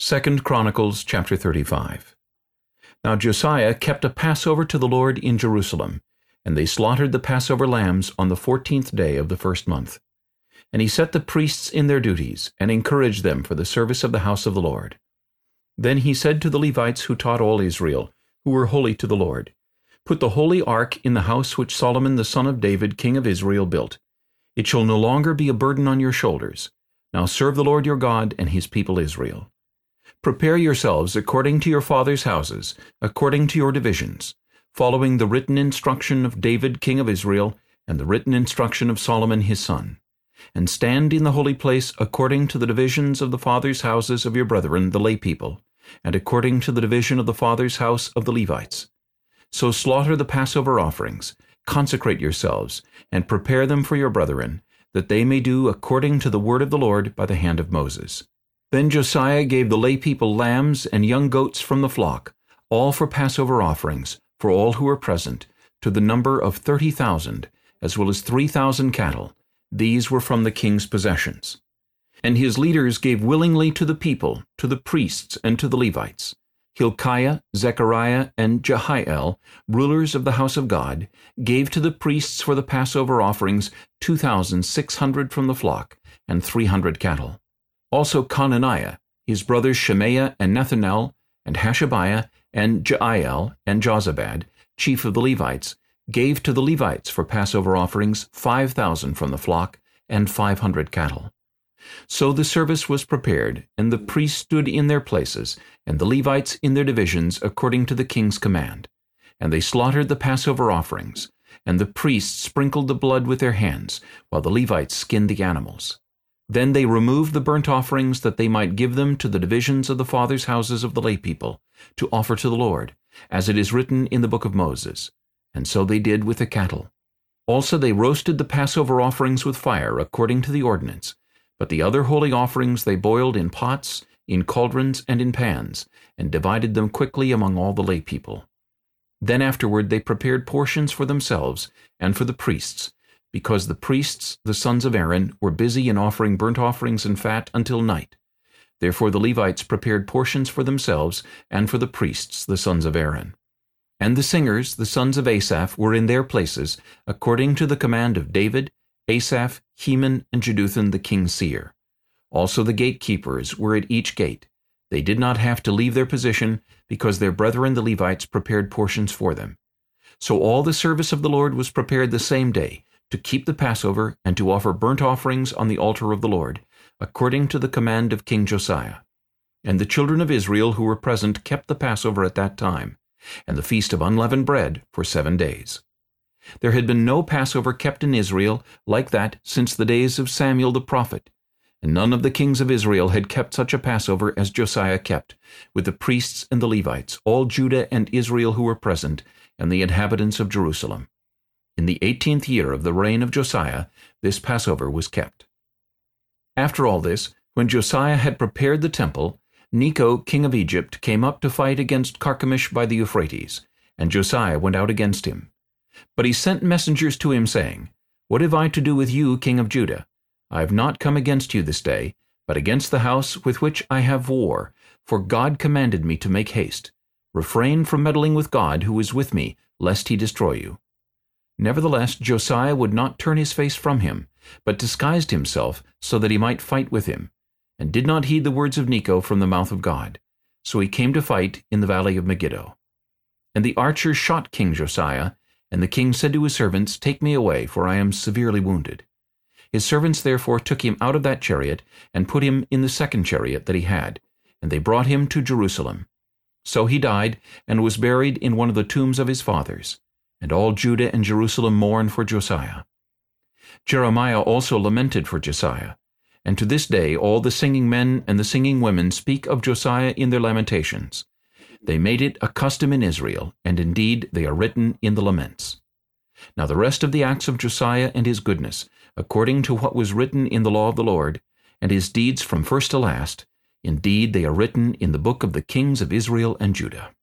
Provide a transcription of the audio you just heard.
2 Chronicles chapter 35 Now Josiah kept a Passover to the Lord in Jerusalem, and they slaughtered the Passover lambs on the fourteenth day of the first month. And he set the priests in their duties, and encouraged them for the service of the house of the Lord. Then he said to the Levites who taught all Israel, who were holy to the Lord, Put the holy ark in the house which Solomon the son of David, king of Israel, built. It shall no longer be a burden on your shoulders. Now serve the Lord your God and his people Israel. Prepare yourselves according to your fathers' houses, according to your divisions, following the written instruction of David king of Israel, and the written instruction of Solomon his son. And stand in the holy place according to the divisions of the fathers' houses of your brethren, the lay people, and according to the division of the fathers' house of the Levites. So slaughter the Passover offerings, consecrate yourselves, and prepare them for your brethren, that they may do according to the word of the Lord by the hand of Moses. Then Josiah gave the lay people lambs and young goats from the flock, all for Passover offerings, for all who were present, to the number of thirty thousand, as well as three thousand cattle. These were from the king's possessions. And his leaders gave willingly to the people, to the priests, and to the Levites. Hilkiah, Zechariah, and Jehiel, rulers of the house of God, gave to the priests for the Passover offerings two thousand six hundred from the flock, and three hundred cattle. Also Conaniah, his brothers Shemaiah and Nethanel, and Hashabiah, and Jeiel, and Jozabad, chief of the Levites, gave to the Levites for Passover offerings five thousand from the flock, and five hundred cattle. So the service was prepared, and the priests stood in their places, and the Levites in their divisions according to the king's command. And they slaughtered the Passover offerings, and the priests sprinkled the blood with their hands, while the Levites skinned the animals. Then they removed the burnt offerings that they might give them to the divisions of the fathers' houses of the laypeople, to offer to the Lord, as it is written in the book of Moses. And so they did with the cattle. Also they roasted the Passover offerings with fire, according to the ordinance. But the other holy offerings they boiled in pots, in cauldrons, and in pans, and divided them quickly among all the laypeople. Then afterward they prepared portions for themselves and for the priests, because the priests, the sons of Aaron, were busy in offering burnt offerings and fat until night. Therefore the Levites prepared portions for themselves and for the priests, the sons of Aaron. And the singers, the sons of Asaph, were in their places, according to the command of David, Asaph, Heman, and Jeduthun the king's seer. Also the gatekeepers were at each gate. They did not have to leave their position, because their brethren the Levites prepared portions for them. So all the service of the Lord was prepared the same day, to keep the Passover and to offer burnt offerings on the altar of the Lord, according to the command of King Josiah. And the children of Israel who were present kept the Passover at that time, and the feast of unleavened bread for seven days. There had been no Passover kept in Israel like that since the days of Samuel the prophet, and none of the kings of Israel had kept such a Passover as Josiah kept, with the priests and the Levites, all Judah and Israel who were present, and the inhabitants of Jerusalem. In the eighteenth year of the reign of Josiah, this Passover was kept. After all this, when Josiah had prepared the temple, Necho king of Egypt came up to fight against Carchemish by the Euphrates, and Josiah went out against him. But he sent messengers to him, saying, What have I to do with you, king of Judah? I have not come against you this day, but against the house with which I have war, for God commanded me to make haste. Refrain from meddling with God, who is with me, lest he destroy you. Nevertheless, Josiah would not turn his face from him, but disguised himself so that he might fight with him, and did not heed the words of Necho from the mouth of God. So he came to fight in the valley of Megiddo. And the archers shot King Josiah, and the king said to his servants, Take me away, for I am severely wounded. His servants therefore took him out of that chariot, and put him in the second chariot that he had, and they brought him to Jerusalem. So he died, and was buried in one of the tombs of his fathers and all Judah and Jerusalem mourned for Josiah. Jeremiah also lamented for Josiah, and to this day all the singing men and the singing women speak of Josiah in their lamentations. They made it a custom in Israel, and indeed they are written in the laments. Now the rest of the acts of Josiah and his goodness, according to what was written in the law of the Lord, and his deeds from first to last, indeed they are written in the book of the kings of Israel and Judah.